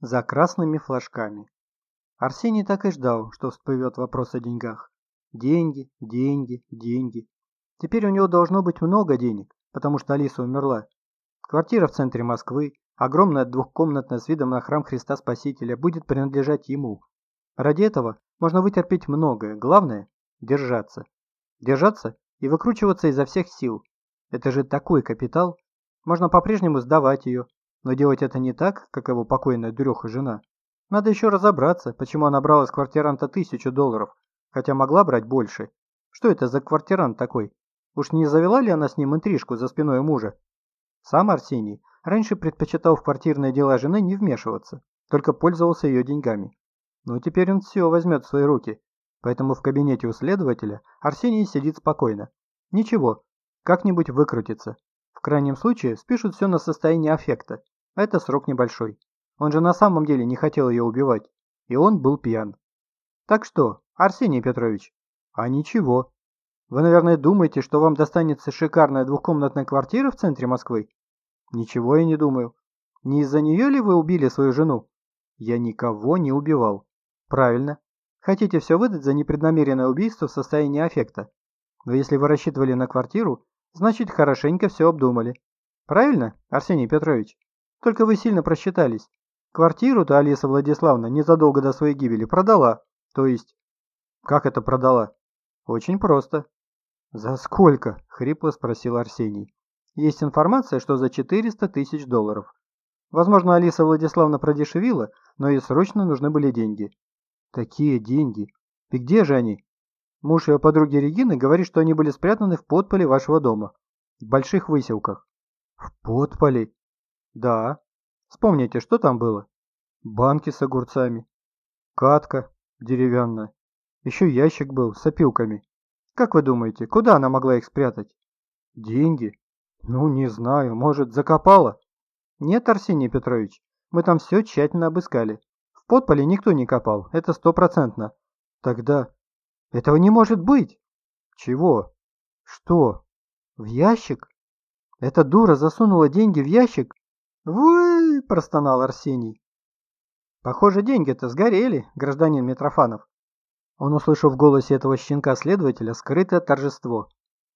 за красными флажками. Арсений так и ждал, что всплывет вопрос о деньгах. Деньги, деньги, деньги. Теперь у него должно быть много денег, потому что Алиса умерла. Квартира в центре Москвы, огромная двухкомнатная с видом на храм Христа Спасителя, будет принадлежать ему. Ради этого можно вытерпеть многое, главное – держаться. Держаться и выкручиваться изо всех сил. Это же такой капитал. Можно по-прежнему сдавать ее, но делать это не так, как его покойная дуреха жена. Надо еще разобраться, почему она брала с квартиранта тысячу долларов, хотя могла брать больше. Что это за квартирант такой? Уж не завела ли она с ним интрижку за спиной мужа? Сам Арсений раньше предпочитал в квартирные дела жены не вмешиваться, только пользовался ее деньгами. Но теперь он все возьмет в свои руки, поэтому в кабинете у следователя Арсений сидит спокойно. Ничего, как-нибудь выкрутится. В крайнем случае спишут все на состояние аффекта, это срок небольшой. Он же на самом деле не хотел ее убивать, и он был пьян. Так что, Арсений Петрович? А ничего. Вы, наверное, думаете, что вам достанется шикарная двухкомнатная квартира в центре Москвы? Ничего я не думаю. Не из-за нее ли вы убили свою жену? Я никого не убивал. Правильно. Хотите все выдать за непреднамеренное убийство в состоянии аффекта. Но если вы рассчитывали на квартиру, значит хорошенько все обдумали. Правильно, Арсений Петрович? Только вы сильно просчитались. Квартиру-то Алиса Владиславовна незадолго до своей гибели продала. То есть... Как это продала? Очень просто. За сколько? Хрипло спросил Арсений. Есть информация, что за 400 тысяч долларов. Возможно, Алиса Владиславовна продешевила, но ей срочно нужны были деньги. Такие деньги? И где же они? Муж ее подруги Регины говорит, что они были спрятаны в подполе вашего дома. В больших выселках. В подполе? Да. Вспомните, что там было? Банки с огурцами. Катка деревянная. Еще ящик был с опилками. Как вы думаете, куда она могла их спрятать? Деньги? Ну, не знаю, может, закопала? Нет, Арсений Петрович, мы там все тщательно обыскали. В подполе никто не копал, это стопроцентно. Тогда... Этого не может быть. Чего? Что? В ящик? Эта дура засунула деньги в ящик «Вы!» – простонал Арсений. «Похоже, деньги-то сгорели, гражданин Митрофанов». Он услышал в голосе этого щенка-следователя скрытое торжество.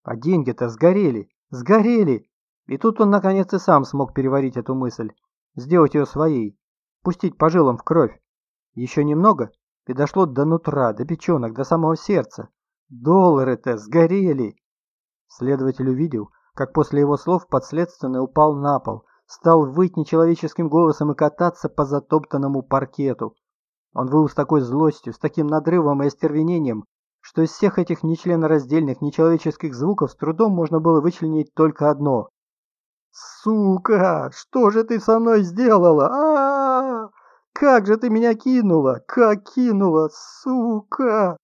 «А деньги-то сгорели! Сгорели!» И тут он наконец и сам смог переварить эту мысль, сделать ее своей, пустить по жилам в кровь. Еще немного, и дошло до нутра, до печенок, до самого сердца. Доллары-то сгорели! Следователь увидел, как после его слов подследственный упал на пол, стал выть нечеловеческим голосом и кататься по затоптанному паркету. Он выл с такой злостью, с таким надрывом и остервенением, что из всех этих нечленораздельных, нечеловеческих звуков с трудом можно было вычленить только одно. «Сука! Что же ты со мной сделала? а, -а, -а! Как же ты меня кинула! Как кинула! Сука!»